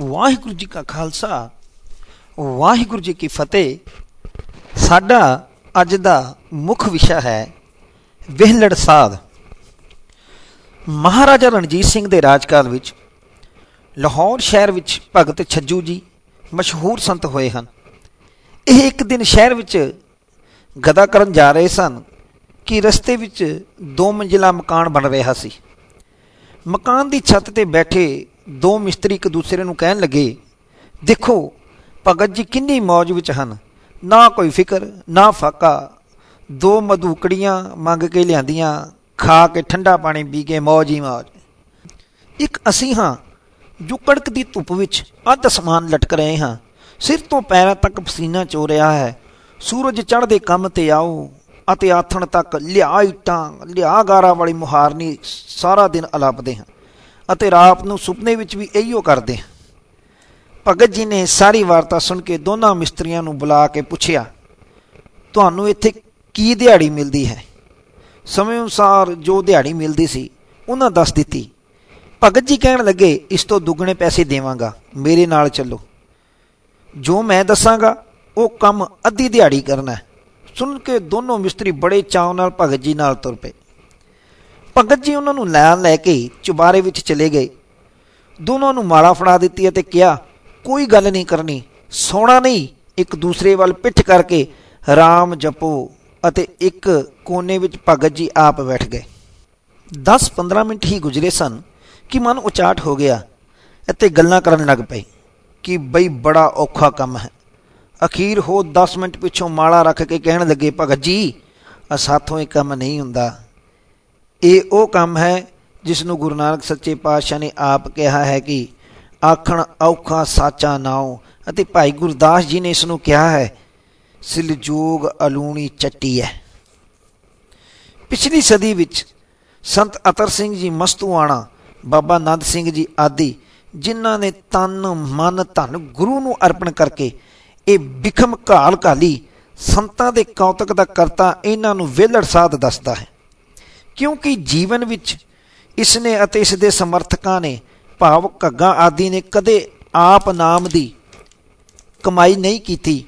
ਵਾਹਿਗੁਰੂ ਜੀ ਕਾ ਖਾਲਸਾ, ਵਾਹਿਗੁਰੂ ਜੀ ਕੀ ਫਤਿਹ। ਸਾਡਾ ਅੱਜ ਦਾ ਮੁੱਖ ਵਿਸ਼ਾ ਹੈ ਵਿਹਲੜ ਸਾਧ। ਮਹਾਰਾਜਾ ਰਣਜੀਤ ਸਿੰਘ ਦੇ ਰਾਜਕਾਲ ਵਿੱਚ ਲਾਹੌਰ ਸ਼ਹਿਰ ਵਿੱਚ ਭਗਤ ਛੱਜੂ ਜੀ ਮਸ਼ਹੂਰ ਸੰਤ ਹੋਏ ਹਨ। ਇਹ ਇੱਕ ਦਿਨ ਸ਼ਹਿਰ ਵਿੱਚ ਗਦਾ ਕਰਨ ਜਾ ਰਹੇ ਸਨ ਕਿ ਰਸਤੇ ਵਿੱਚ ਦੋ ਮੰਜ਼ਿਲਾ ਮਕਾਨ ਬਣ ਰਿਹਾ ਸੀ। ਮਕਾਨ ਦੀ ਛੱਤ ਤੇ ਬੈਠੇ ਦੋ ਮਿਸਤਰੀ ਇੱਕ ਦੂਸਰੇ ਨੂੰ ਕਹਿਣ ਲੱਗੇ, ਦੇਖੋ, ਭਗਤ ਜੀ ਕਿੰਨੀ ਮौज ਵਿੱਚ ਹਨ। ਨਾ ਕੋਈ ਫਿਕਰ, ਨਾ ਫਾਕਾ। ਦੋ ਮਧੂਕੜੀਆਂ ਮੰਗ ਕੇ ਲਿਆਂਦੀਆਂ, ਖਾ ਕੇ ਠੰਡਾ ਪਾਣੀ ਪੀ ਕੇ ਮौज ਹੀ ਮौज ਇੱਕ ਅਸੀਂ ਹਾਂ, ਜੋ ਕੜਕ ਦੀ ਧੁੱਪ ਵਿੱਚ ਅੱਧ ਸਮਾਨ ਲਟਕ ਰਹੇ ਹਾਂ। ਸਿਰ ਤੋਂ ਪੈਰਾਂ ਤੱਕ ਪਸੀਨਾ ਚੋ ਰਿਹਾ ਹੈ। ਸੂਰਜ ਚੜ੍ਹਦੇ ਕੰਮ ਤੇ ਆਓ ਅਤੇ ਆਥਣ ਤੱਕ ਲਿਆ ਇਟਾਂ, ਲਿਆ ਗਾਰਾ ਵਾਲੀ ਮੁਹਾਰਨੀ ਸਾਰਾ ਦਿਨ ਅਲਾਪਦੇ ਹਾਂ। ਅਤੇ ਰਾਤ ਨੂੰ ਸੁਪਨੇ ਵਿੱਚ ਵੀ ਇਹੀਓ ਕਰਦੇ ਭਗਤ ਜੀ ਨੇ ਸਾਰੀ ਵਾਰਤਾ ਸੁਣ ਕੇ ਦੋਨਾਂ ਮਿਸਤਰੀਆਂ ਨੂੰ ਬੁਲਾ ਕੇ ਪੁੱਛਿਆ, ਤੁਹਾਨੂੰ ਇੱਥੇ ਕੀ ਦਿਹਾੜੀ ਮਿਲਦੀ ਹੈ? ਸਮੇਂ ਅਨੁਸਾਰ ਜੋ ਦਿਹਾੜੀ ਮਿਲਦੀ ਸੀ, ਉਹਨਾਂ ਦੱਸ ਦਿੱਤੀ, ਭਗਤ ਜੀ ਕਹਿਣ ਲੱਗੇ, ਇਸ ਤੋਂ ਦੁੱਗਣੇ ਪੈਸੇ ਦੇਵਾਂਗਾ, ਮੇਰੇ ਨਾਲ ਚੱਲੋ। ਜੋ ਮੈਂ ਦੱਸਾਂਗਾ, ਉਹ ਕੰਮ ਅੱਧੀ ਦਿਹਾੜੀ ਕਰਨਾ ਸੁਣ ਕੇ ਦੋਨੋਂ ਮਿਸਤਰੀ ਬੜੇ ਚਾਅ ਨਾਲ ਭਗਤ ਜੀ ਨਾਲ ਤੁਰ ਪਏ। ਭਗਤ ਜੀ ਉਹਨਾਂ ਨੂੰ ਲੈਣ ਲੈ ਕੇ ਚੁਬਾਰੇ ਵਿੱਚ ਚਲੇ ਗਏ। ਦੋਨੋਂ ਨੂੰ ਮਾਲਾ ਫੜਾ ਦਿੱਤੀ ਅਤੇ ਕਿਹਾ, ਕੋਈ ਗੱਲ ਨਹੀਂ ਕਰਨੀ, ਸੋਣਾ ਨਹੀਂ, ਇੱਕ ਦੂਸਰੇ ਵੱਲ ਪਿੱਠ ਕਰਕੇ ਰਾਮ ਜਪੋ। ਅਤੇ ਇੱਕ ਕੋਨੇ ਵਿੱਚ ਭਗਤ ਜੀ ਆਪ ਬੈਠ ਗਏ। 10-15 ਮਿੰਟ ਹੀ ਗੁਜ਼ਰੇ ਸਨ ਕਿ ਮਨ ਉਚਾਟ ਹੋ ਗਿਆ ਅਤੇ ਗੱਲਾਂ ਕਰਨ ਲੱਗ ਪਏ ਕਿ ਬਈ ਬੜਾ ਔਖਾ ਕੰਮ ਹੈ। ਅਖੀਰ ਹੋ 10 ਮਿੰਟ ਪਿੱਛੋਂ ਮਾਲਾ ਰੱਖ ਕੇ ਕਹਿਣ ਲੱਗੇ, ਭਗਤ ਜੀ ਅਸਾਥੋਂ ਇਹ ਕੰਮ ਨਹੀਂ ਹੁੰਦਾ। ਇਹ ਉਹ ਕੰਮ ਹੈ ਜਿਸ ਨੂੰ ਗੁਰੂ ਨਾਨਕ ਸੱਚੇ ਪਾਤਸ਼ਾਹ ਨੇ ਆਪ ਕਿਹਾ ਹੈ ਕਿ ਆਖਣ ਔਖਾ ਸਾਚਾ ਨਾਉ ਅਤੇ ਭਾਈ ਗੁਰਦਾਸ ਜੀ ਨੇ ਇਸ ਨੂੰ ਕਿਹਾ ਹੈ ਸਿਲਜੋਗ ਅਲੂਣੀ ਚੱਟੀ ਹੈ ਪਿਛਲੀ ਸਦੀ ਵਿੱਚ ਸੰਤ ਅਤਰ ਸਿੰਘ ਜੀ ਮਸਤੂਆਣਾ, ਬਾਬਾ ਨੰਦ ਸਿੰਘ ਜੀ ਆਦਿ, ਜਿਨ੍ਹਾਂ ਨੇ ਤਨ, ਮਨ, ਧਨ ਗੁਰੂ ਨੂੰ ਅਰਪਣ ਕਰਕੇ ਇਹ ਵਿਖਮ ਘਾਲ ਘਾਲੀ ਸੰਤਾਂ ਦੇ ਕੌਤਕ ਦਾ ਕਰਤਾ, ਇਹਨਾਂ ਨੂੰ ਵੇਲੜ ਸਾਧ ਦੱਸਦਾ ਹੈ। ਕਿਉਂਕਿ ਜੀਵਨ ਵਿੱਚ ਇਸ ਨੇ ਅਤੇ ਇਸ ਦੇ ਸਮਰਥਕਾਂ ਨੇ, ਭਾਵ ਘੱਗਾ ਆਦਿ ਨੇ ਕਦੇ ਆਪ ਨਾਮ ਦੀ ਕਮਾਈ ਨਹੀਂ ਕੀਤੀ।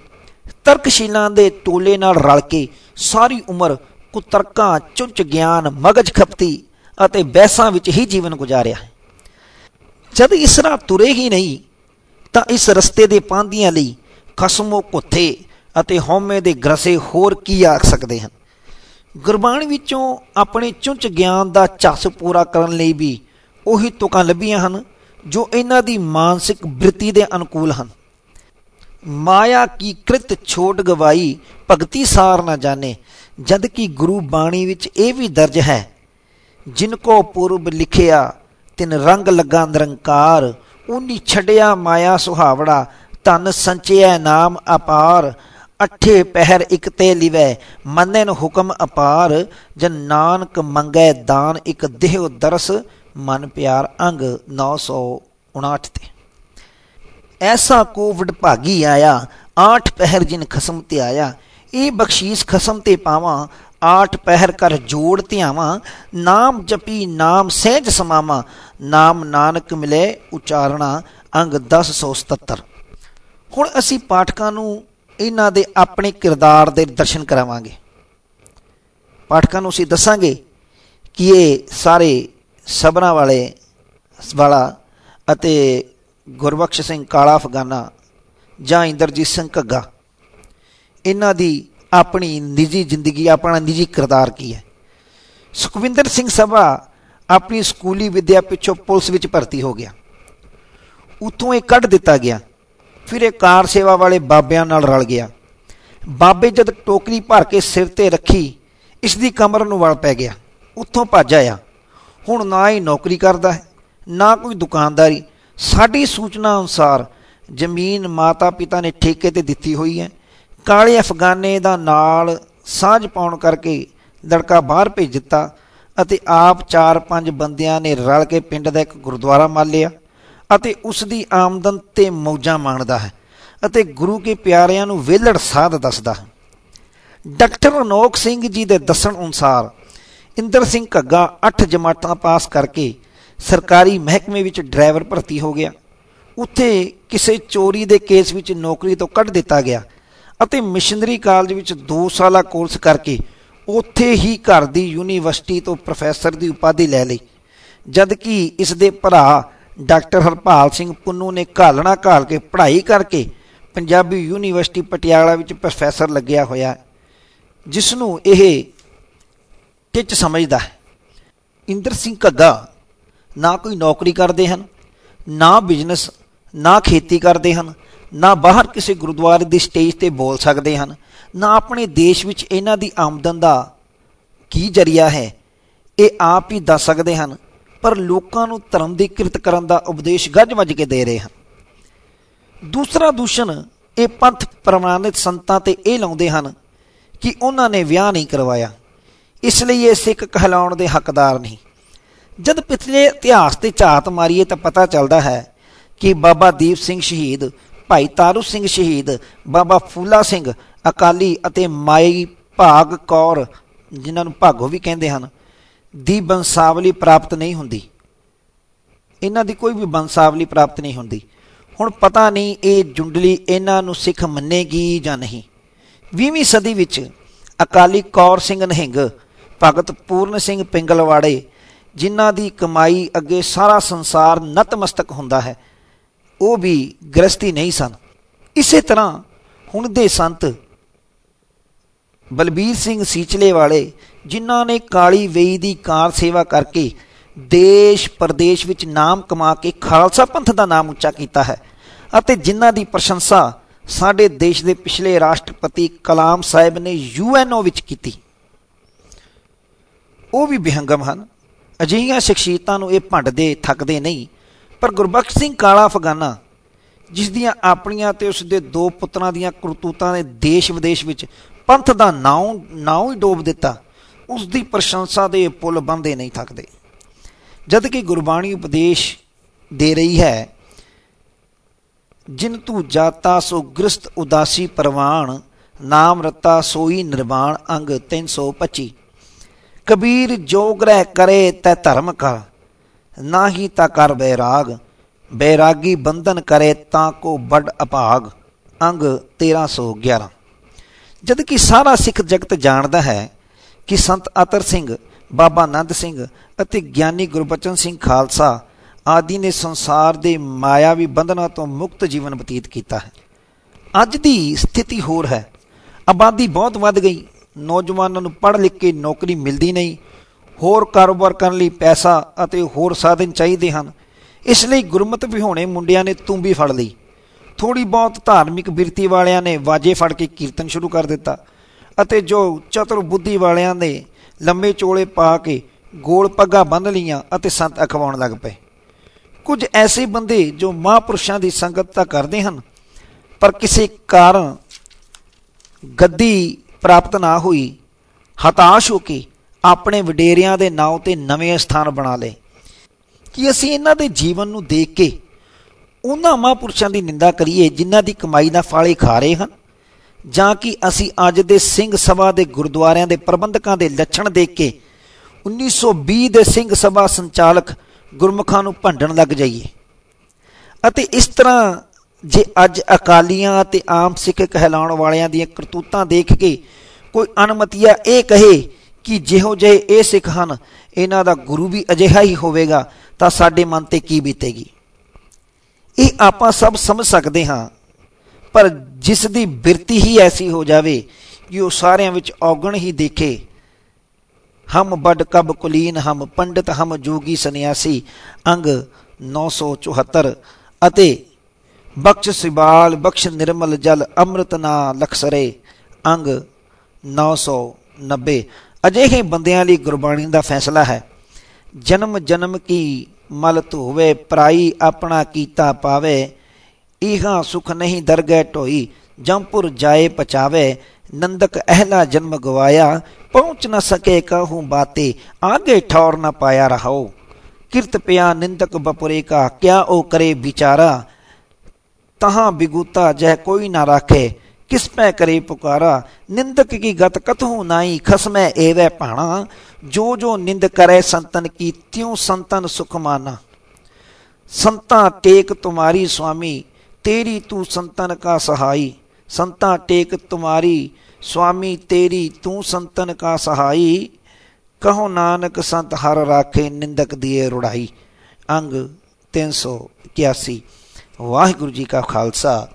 ਤਰਕਸ਼ੀਲਾਂ ਦੇ ਟੋਲੇ ਨਾਲ ਰਲ ਕੇ ਸਾਰੀ ਉਮਰ ਕੁਤਰਕਾਂ ਚੁੰਚ ਗਿਆਨ ਮਗਜ ਖਪਤੀ ਅਤੇ ਬਹਿਸਾਂ ਵਿੱਚ ਹੀ ਜੀਵਨ ਗੁਜ਼ਾਰਿਆ ਹੈ। ਜਦ ਇਸ ਤੁਰੇ ਹੀ ਨਹੀਂ, ਤਾਂ ਇਸ ਰਸਤੇ ਦੇ ਪਾਂਦੀਆਂ ਲਈ ਖਸਮੋ ਕੁੱਥੇ ਅਤੇ ਹਉਮੈ ਦੇ ਗਰਸੇ ਹੋਰ ਕੀ ਆਖ ਸਕਦੇ ਹਨ? ਗੁਰਬਾਣੀ ਵਿੱਚੋਂ ਆਪਣੇ ਚੁੰਚ ਗਿਆਨ ਦਾ ਝੱਸ ਪੂਰਾ ਕਰਨ ਲਈ ਵੀ ਉਹੀ ਤੁਕਾਂ ਲੱਭੀਆਂ ਹਨ, ਜੋ ਇਹਨਾਂ ਦੀ ਮਾਨਸਿਕ ਬ੍ਰਿਤੀ ਦੇ ਅਨੁਕੂਲ ਹਨ। ਮਾਇਆ ਕੀ ਕ੍ਰਿਤ ਛੋਟ ਗਵਾਈ, ਭਗਤੀ ਸਾਰ ਨਾ ਜਾਣੇ, ਜਦ ਕਿ ਗੁਰੂ ਬਾਣੀ ਵਿੱਚ ਇਹ ਵੀ ਦਰਜ ਹੈ, ਜਿਨ ਕੋ ਪੂਰਬ ਲਿਖਿਆ, ਤਿਨ ਰੰਗ ਲੱਗਾ ਨਿਰੰਕਾਰ ਉਨੀ ਛੱਡਿਆ ਮਾਇਆ ਸੁਹਾਵੜਾ ਤਨ ਸੰਚਿਆ ਨਾਮ ਅਪਾਰ ਅਠੇ ਪਹਿਰ ਇਕ ਤੇ ਲਿਵੈ। ਮੰਨਨ ਹੁਕਮ ਅਪਾਰ, ਜਨ ਨਾਨਕ ਮੰਗੈ ਦਾਨ ਇਕ ਦੇਹ ਦਰਸ, ਮਨ ਪਿਆਰ ਅੰਗ 959 ਤੇ। ਐਸਾ ਕੋਵਡ ਭਾਗੀ ਆਇਆ, ਆਠ ਪਹਿਰ ਜਿਨ ਖਸਮ ਤੇ ਆਇਆ ਇਹ ਬਖਸ਼ੀਸ਼ ਖਸਮ ਤੇ ਪਾਵਾਂ, ਆਠ ਪਹਿਰ ਕਰ ਜੋੜ ਧਿਆਵਾਂ, ਨਾਮ ਜਪੀ ਨਾਮ ਸਹਿਜ ਸਮਾਵਾ, ਨਾਮ ਨਾਨਕ ਮਿਲੇ ਉਚਾਰਣਾ, ਅੰਗ 1077 ਹੁਣ ਅਸੀਂ ਪਾਠਕਾਂ ਨੂੰ ਇਹਨਾਂ ਦੇ ਆਪਣੇ ਕਿਰਦਾਰ ਦੇ ਦਰਸ਼ਨ ਕਰਾਵਾਂਗੇ। ਪਾਠਕਾਂ ਨੂੰ ਅਸੀਂ ਦੱਸਾਂਗੇ ਕਿ ਇਹ ਸਾਰੇ ਸਬਰਾਂ ਵਾਲੇ ਵਾਲਾ ਅਤੇ ਗੁਰਬਖਸ਼ ਸਿੰਘ ਕਾਲਾ ਅਫਗਾਨਾ ਜਾਂ ਇੰਦਰਜੀਤ ਸਿੰਘ ਘੱਗਾ, ਇਹਨਾਂ ਦੀ ਆਪਣੀ ਨਿੱਜੀ ਜ਼ਿੰਦਗੀ, ਆਪਣਾ ਨਿੱਜੀ ਕਿਰਦਾਰ ਕੀ ਹੈ? ਸੁਖਵਿੰਦਰ ਸਿੰਘ ਸਭਾ ਆਪਣੀ ਸਕੂਲੀ ਵਿੱਦਿਆ ਪਿੱਛੋਂ ਪੁਲਿਸ ਵਿੱਚ ਭਰਤੀ ਹੋ ਗਿਆ। ਉਤੋਂ ਇਹ ਕੱਢ ਦਿੱਤਾ ਗਿਆ। ਫਿਰ ਇਹ ਕਾਰ ਸੇਵਾ ਵਾਲੇ ਬਾਬਿਆਂ ਨਾਲ ਰਲ ਗਿਆ। ਬਾਬੇ ਜਦ ਟੋਕਰੀ ਭਰ ਕੇ ਸਿਰ ਤੇ ਰੱਖੀ, ਇਸ ਦੀ ਕਮਰ ਨੂੰ ਵਲ ਪੈ ਗਿਆ। ਉੱਥੋਂ ਭੱਜ ਆਇਆ। ਹੁਣ ਨਾ ਹੀ ਨੌਕਰੀ ਕਰਦਾ ਹੈ, ਨਾ ਕੋਈ ਦੁਕਾਨਦਾਰੀ। ਸਾਡੀ ਸੂਚਨਾ ਅਨੁਸਾਰ ਜ਼ਮੀਨ ਮਾਤਾ ਪਿਤਾ ਨੇ ਠੇਕੇ ਤੇ ਦਿੱਤੀ ਹੋਈ ਹੈ। ਕਾਲੇ ਅਫਗਾਨੇ ਦਾ ਨਾਲ ਸਾਂਝ ਪਾਉਣ ਕਰਕੇ ਲੜਕਾ ਬਾਹਰ ਭੇਜ ਦਿੱਤਾ ਅਤੇ ਆਪ 4-5 ਬੰਦਿਆਂ ਨੇ ਰਲ ਕੇ ਪਿੰਡ ਦਾ ਇੱਕ ਗੁਰਦੁਆਰਾ ਮੰਨ ਲਿਆ। ਅਤੇ ਉਸ ਦੀ ਆਮਦਨ ਤੇ ਮੌਜਾਂ ਮਾਣਦਾ ਹੈ ਅਤੇ ਗੁਰੂ ਕੇ ਪਿਆਰਿਆਂ ਨੂੰ ਵੇਲੜ ਸਾਧ ਦੱਸਦਾ ਹੈ। ਡਾਕਟਰ ਅਨੋਖ ਸਿੰਘ ਜੀ ਦੇ ਦੱਸਣ ਅਨੁਸਾਰ, ਇੰਦਰ ਸਿੰਘ ਘੱਗਾ 8 ਜਮਾਤਾਂ ਪਾਸ ਕਰਕੇ ਸਰਕਾਰੀ ਮਹਿਕਮੇ ਵਿੱਚ ਡਰਾਈਵਰ ਭਰਤੀ ਹੋ ਗਿਆ। ਉੱਥੇ ਕਿਸੇ ਚੋਰੀ ਦੇ ਕੇਸ ਵਿੱਚ ਨੌਕਰੀ ਤੋਂ ਕੱਢ ਦਿੱਤਾ ਗਿਆ ਅਤੇ ਮਿਸ਼ਨਰੀ ਕਾਲਜ ਵਿੱਚ 2 ਸਾਲਾ ਕੋਰਸ ਕਰਕੇ ਉੱਥੇ ਹੀ ਘਰ ਦੀ ਯੂਨੀਵਰਸਿਟੀ ਤੋਂ ਪ੍ਰੋਫੈਸਰ ਦੀ ਉਪਾਧੀ ਲੈ ਲਈ। ਜਦ ਕਿ ਇਸ ਦੇ ਭਰਾ ਡਾਕਟਰ ਹਰਪਾਲ ਸਿੰਘ ਪੁੰਨੂ ਨੇ ਘਾਲਣਾ ਘਾਲ ਕੇ ਪੜ੍ਹਾਈ ਕਰਕੇ ਪੰਜਾਬੀ ਯੂਨੀਵਰਸਿਟੀ ਪਟਿਆਲਾ ਵਿੱਚ ਪ੍ਰੋਫੈਸਰ ਲੱਗਿਆ ਹੋਇਆ ਜਿਸ ਨੂੰ ਇਹ ਟਿੱਚ ਸਮਝਦਾ ਹੈ। ਇੰਦਰ ਸਿੰਘ ਘੱਗਾ ਨਾ ਕੋਈ ਨੌਕਰੀ ਕਰਦੇ ਹਨ, ਨਾ ਬਿਜ਼ਨਸ ਨਾ ਖੇਤੀ ਕਰਦੇ ਹਨ, ਨਾ ਬਾਹਰ ਕਿਸੇ ਗੁਰਦੁਆਰੇ ਦੀ ਸਟੇਜ ਤੇ ਬੋਲ ਸਕਦੇ ਹਨ, ਨਾ ਆਪਣੇ ਦੇਸ਼ ਵਿੱਚ ਇਹਨਾਂ ਦੀ ਆਮਦਨ ਦਾ ਕੀ ਜਰੀਆ ਹੈ, ਇਹ ਆਪ ਹੀ ਦੱਸ ਸਕਦੇ ਹਨ ਪਰ ਲੋਕਾਂ ਨੂੰ ਧਰਮ ਦੀ ਕਿਰਤ ਕਰਨ ਦਾ ਉਪਦੇਸ਼ ਗੱਜ-ਵੱਜ ਕੇ ਦੇ ਰਹੇ ਹਨ। ਦੂਸਰਾ ਦੂਸ਼ਣ, ਇਹ ਪੰਥ ਪ੍ਰਮਾਣਿਤ ਸੰਤਾਂ ਤੇ ਇਹ ਲਾਉਂਦੇ ਹਨ ਕਿ ਉਹਨਾਂ ਨੇ ਵਿਆਹ ਨਹੀਂ ਕਰਵਾਇਆ। ਇਸ ਲਈ ਇਹ ਸਿੱਖ ਕਹਿਲਾਉਣ ਦੇ ਹੱਕਦਾਰ ਨਹੀਂ। ਜਦ ਪਿਛਲੇ ਇਤਿਹਾਸ ਤੇ ਝਾਤ ਮਾਰੀਏ ਤਾਂ ਪਤਾ ਚੱਲਦਾ ਹੈ ਕਿ ਬਾਬਾ ਦੀਪ ਸਿੰਘ ਸ਼ਹੀਦ, ਭਾਈ ਤਾਰੂ ਸਿੰਘ ਸ਼ਹੀਦ, ਬਾਬਾ ਫੂਲਾ ਸਿੰਘ, ਅਕਾਲੀ ਅਤੇ ਮਾਈ ਭਾਗ ਕੌਰ, ਜਿਨ੍ਹਾਂ ਨੂੰ ਭਾਗੋ ਵੀ ਕਹਿੰਦੇ ਹਨ ਦੀ ਬੰਸਾਵਲੀ ਪ੍ਰਾਪਤ ਨਹੀਂ ਹੁੰਦੀ। ਇਹਨਾਂ ਦੀ ਕੋਈ ਵੀ ਬੰਸਾਵਲੀ ਪ੍ਰਾਪਤ ਨਹੀਂ ਹੁੰਦੀ। ਹੁਣ ਪਤਾ ਨਹੀਂ ਇਹ ਜੁੰਡਲੀ ਇਹਨਾਂ ਨੂੰ ਸਿੱਖ ਮੰਨੇਗੀ ਜਾਂ ਨਹੀਂ। 20ਵੀਂ ਸਦੀ ਵਿੱਚ ਅਕਾਲੀ ਕੌਰ ਸਿੰਘ ਨਹਿੰਗ, ਭਗਤ ਪੂਰਨ ਸਿੰਘ ਪਿੰਗਲਵਾੜੇ, ਜਿਨ੍ਹਾਂ ਦੀ ਕਮਾਈ ਅੱਗੇ ਸਾਰਾ ਸੰਸਾਰ ਨਤਮਸਤਕ ਹੁੰਦਾ ਹੈ, ਉਹ ਵੀ ਗ੍ਰਸਤੀ ਨਹੀਂ ਸਨ। ਇਸੇ ਤਰ੍ਹਾਂ ਹੁਣ ਦੇ ਸੰਤ ਬਲਬੀਰ ਸਿੰਘ ਸੀਚਲੇ ਵਾਲੇ ਜਿਨ੍ਹਾਂ ਨੇ ਕਾਲੀ ਵੇਈ ਦੀ ਕਾਰ ਸੇਵਾ ਕਰਕੇ ਦੇਸ਼ ਪ੍ਰਦੇਸ਼ ਵਿੱਚ ਨਾਮ ਕਮਾ ਕੇ ਖਾਲਸਾ ਪੰਥ ਦਾ ਨਾਮ ਉੱਚਾ ਕੀਤਾ ਹੈ ਅਤੇ ਜਿਨ੍ਹਾਂ ਦੀ ਪ੍ਰਸ਼ੰਸਾ ਸਾਡੇ ਦੇਸ਼ ਦੇ ਪਿਛਲੇ ਰਾਸ਼ਟਰਪਤੀ ਕਲਾਮ ਸਾਹਿਬ ਨੇ ਯੂਐਨਓ ਵਿੱਚ ਕੀਤੀ। ਉਹ ਵੀ ਬਿਹੰਗਮ ਹਨ। ਅਜਿਹੀਆਂ ਸ਼ਖਸੀਅਤਾਂ ਨੂੰ ਇਹ ਭੰਡਦੇ, ਥੱਕਦੇ ਨਹੀਂ। ਪਰ ਗੁਰਬਖਸ਼ ਸਿੰਘ ਕਾਲਾ ਅਫਗਾਨਾ, ਜਿਸ ਦੀਆਂ ਆਪਣੀਆਂ ਤੇ ਉਸ ਦੇ ਦੋ ਪੁੱਤਰਾਂ ਦੀਆਂ ਕਰਤੂਤਾਂ ਨੇ ਦੇਸ਼ ਵਿਦੇਸ਼ ਵਿੱਚ ਪੰਥ ਦਾ ਨਾਉ ਨਾਉ ਹੀ ਡੋਬ ਦਿੱਤਾ ਉਸ ਦੀ ਪ੍ਰਸ਼ੰਸਾ ਦੇ ਪੁੱਲ ਬੰਦੇ ਨਹੀਂ ਥੱਕਦੇ। ਜਦ ਕਿ ਗੁਰਬਾਣੀ ਉਪਦੇਸ਼ ਦੇ ਰਹੀ ਹੈ, ਜਿਨ ਤੂੰ ਜਾਤਾ ਸੋ ਗ੍ਰਸਤ ਉਦਾਸੀ ਪਰਵਾਨ ਨਾਮ ਰਤਾ ਸੋਈ ਨਿਰਵਾਣ ਅੰਗ 325 ਕਬੀਰ ਜੋ ਗ੍ਰਹਿ ਕਰੇ ਤੈ ਧਰਮ ਕਰ ਨਾਹੀ ਤਾ ਕਰ ਬੈਰਾਗ, ਬੈਰਾਗੀ ਬੰਧਨ ਕਰੇ ਤਾਂ ਕੋ ਵੱਡ ਅਭਾਗ ਅੰਗ 1311 ਜਦ ਕਿ ਸਾਰਾ ਸਿੱਖ ਜਗਤ ਜਾਣਦਾ ਹੈ ਕਿ ਸੰਤ ਅਤਰ ਸਿੰਘ, ਬਾਬਾ ਆਨੰਦ ਸਿੰਘ ਅਤੇ ਗਿਆਨੀ ਗੁਰਬਚਨ ਸਿੰਘ ਖਾਲਸਾ ਆਦਿ ਨੇ ਸੰਸਾਰ ਦੇ ਮਾਇਆਵੀ ਬੰਧਨਾਂ ਤੋਂ ਮੁਕਤ ਜੀਵਨ ਬਤੀਤ ਕੀਤਾ ਹੈ। ਅੱਜ ਦੀ ਸਥਿਤੀ ਹੋਰ ਹੈ। ਆਬਾਦੀ ਬਹੁਤ ਵੱਧ ਗਈ। ਨੌਜਵਾਨਾਂ ਨੂੰ ਪੜ੍ਹ ਲਿਖ ਕੇ ਨੌਕਰੀ ਮਿਲਦੀ ਨਹੀਂ। ਹੋਰ ਕਾਰੋਬਾਰ ਕਰਨ ਲਈ ਪੈਸਾ ਅਤੇ ਹੋਰ ਸਾਧਨ ਚਾਹੀਦੇ ਹਨ। ਇਸ ਲਈ ਗੁਰਮਤ ਵਿਹੋਣੇ ਮੁੰਡਿਆਂ ਨੇ ਤੂੰਬੀ ਫੜ ਲਈ। ਥੋੜੀ ਬਹੁਤ ਧਾਰਮਿਕ ਬਿਰਤੀ ਵਾਲਿਆਂ ਨੇ ਵਾਜੇ ਫੜ ਕੇ ਕੀਰਤਨ ਸ਼ੁਰੂ ਕਰ ਦਿੱਤਾ। ਅਤੇ ਜੋ ਚਤੁਰ ਬੁੱਧੀ ਵਾਲਿਆਂ ਨੇ ਲੰਮੇ ਚੋਲੇ ਪਾ ਕੇ ਗੋਲ ਪੱਗਾ ਬੰਨ ਲੀਆਂ ਅਤੇ ਸੰਤ ਅਖਵਾਉਣ ਲੱਗ ਪਏ। ਕੁਝ ਐਸੇ ਬੰਦੇ ਜੋ ਮਹਾਂਪੁਰਸ਼ਾਂ ਦੀ ਸੰਗਤ ਤਾਂ ਕਰਦੇ ਹਨ, ਪਰ ਕਿਸੇ ਕਾਰਨ ਗੱਦੀ ਪ੍ਰਾਪਤ ਨਾ ਹੋਈ, ਹਤਾਸ਼ ਹੋ ਕੇ ਆਪਣੇ ਵਡੇਰਿਆਂ ਦੇ ਨਾਂ ਤੇ ਨਵੇਂ ਸਥਾਨ ਬਣਾ ਲਏ। ਕਿ ਅਸੀਂ ਇਹਨਾਂ ਦੇ ਜੀਵਨ ਨੂੰ ਦੇਖ ਕੇ ਉਹਨਾਂ ਮਹਾਂਪੁਰਸ਼ਾਂ ਦੀ ਨਿੰਦਾ ਕਰੀਏ, ਜਿਨ੍ਹਾਂ ਦੀ ਕਮਾਈ ਦਾ ਫਾਲੇ ਖਾ ਰਹੇ ਹਨ? ਜਾਂ ਕਿ ਅਸੀਂ ਅੱਜ ਦੇ ਸਿੰਘ ਸਭਾ ਦੇ ਗੁਰਦੁਆਰਿਆਂ ਦੇ ਪ੍ਰਬੰਧਕਾਂ ਦੇ ਲੱਛਣ ਦੇਖ ਕੇ 1920 ਦੇ ਸਿੰਘ ਸਭਾ ਸੰਚਾਲਕ ਗੁਰਮੁਖਾਂ ਨੂੰ ਭੰਡਣ ਲੱਗ ਜਾਈਏ। ਅਤੇ ਇਸ ਤਰ੍ਹਾਂ ਜੇ ਅੱਜ ਅਕਾਲੀਆਂ ਅਤੇ ਆਮ ਸਿੱਖ ਕਹਿਲਾਉਣ ਵਾਲਿਆਂ ਦੀਆਂ ਕਰਤੂਤਾਂ ਦੇਖ ਕੇ ਕੋਈ ਅਨਮਤੀਆ ਇਹ ਕਹੇ ਕਿ ਜਿਹੋ ਜਿਹੇ ਇਹ ਸਿੱਖ ਹਨ, ਇਹਨਾਂ ਦਾ ਗੁਰੂ ਵੀ ਅਜਿਹਾ ਹੀ ਹੋਵੇਗਾ ਤਾਂ ਸਾਡੇ ਮਨ ਤੇ ਕੀ ਬੀਤੇਗੀ। ਇਹ ਆਪਾਂ ਸਭ ਸਮਝ ਸਕਦੇ ਹਾਂ ਪਰ ਜਿਸ ਦੀ ਬਿਰਤੀ ਹੀ ਐਸੀ ਹੋ ਜਾਵੇ ਕਿ ਉਹ ਸਾਰਿਆਂ ਵਿੱਚ ਔਗਣ ਹੀ ਦੇਖੇ। ਹਮ ਬੜ ਕਬ ਕੁਲੀਨ, ਹਮ ਪੰਡਿਤ, ਹਮ ਜੋਗੀ ਸੰਿਆਸੀ ਅੰਗ 974 ਅਤੇ ਬਖਸ਼ ਸਿਬਾਲ ਬਖਸ਼ ਨਿਰਮਲ ਜਲ ਅੰਮ੍ਰਿਤ ਨਾ ਲਖਸਰੇ, ਅੰਗ 990 ਅਜਿਹੇ ਬੰਦਿਆਂ ਲਈ ਗੁਰਬਾਣੀ ਦਾ ਫੈਸਲਾ ਹੈ, ਜਨਮ ਜਨਮ ਕੀ ਮਲ ਧੋਵੇ, ਪਰਾਈ ਆਪਣਾ ਕੀਤਾ ਪਾਵੇ ਇਹਾਂ ਸੁਖ ਨਹੀਂ ਦਰਗਹਿ ਢੋਈ ਜੰਪੁਰ ਜਾਏ ਪਚਾਵੇ, ਨੰਦਕ ਅਹਲਾ ਜਨਮ ਗਵਾਇਆ, ਪਹੁੰਚ ਨਾ ਸਕੇ ਕਹੂੰ ਬਾਤੇ, ਆਗੇ ਠੌਰ ਨਾ ਪਾਇਆ ਰਹਾਓ ਕਿਰਤ ਪਿਆ ਨਿੰਦਕ ਬਪੁਰੇ ਕਾ, ਕਿਆ ਉਹ ਕਰੇ ਵਿਚਾਰਾ? ਤਹਾਂ ਬਿਗੂਤਾ ਜਹ ਕੋਈ ਨਾ ਰਾਖੇ, ਕਿਸ ਪੈ ਕਰੇ ਪੁਕਾਰਾ? ਨਿੰਦਕ ਕੀ ਗਤ ਕਥੂ ਨਾਈ, ਖਸਮੈ ਏਵੈ ਭਾਣਾ? ਜੋ ਜੋ ਨਿੰਦ ਕਰੇ ਸੰਤਨ ਕੀ, ਤਿਉ ਸੰਤਨ ਸੁਖ ਮਾਨਾ। ਸੰਤਾਂ ਟੇਕ ਤੁਮਾਰੀ ਸੁਆਮੀ ਤੇਰੀ ਤੂੰ ਸੰਤਨ ਕਾ ਸਹਾਈ, ਸੰਤਾਂ ਟੇਕ ਤੁਮਾਰੀ, ਸੁਆਮੀ ਤੇਰੀ ਤੂੰ ਸੰਤਨ ਕਾ ਸਹਾਈ। ਕਹੋ ਨਾਨਕ ਸੰਤ ਹਰ ਰਾਖੇ ਨਿੰਦਕ ਦੀਏ ਰੁੜਾਈ। ਅੰਗ 381 ਵਾਹਿਗੁਰੂ ਜੀ ਕਾ ਖਾਲਸਾ,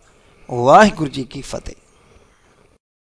ਵਾਹਿਗੁਰੂ ਜੀ ਕੀ ਫਤਿਹ।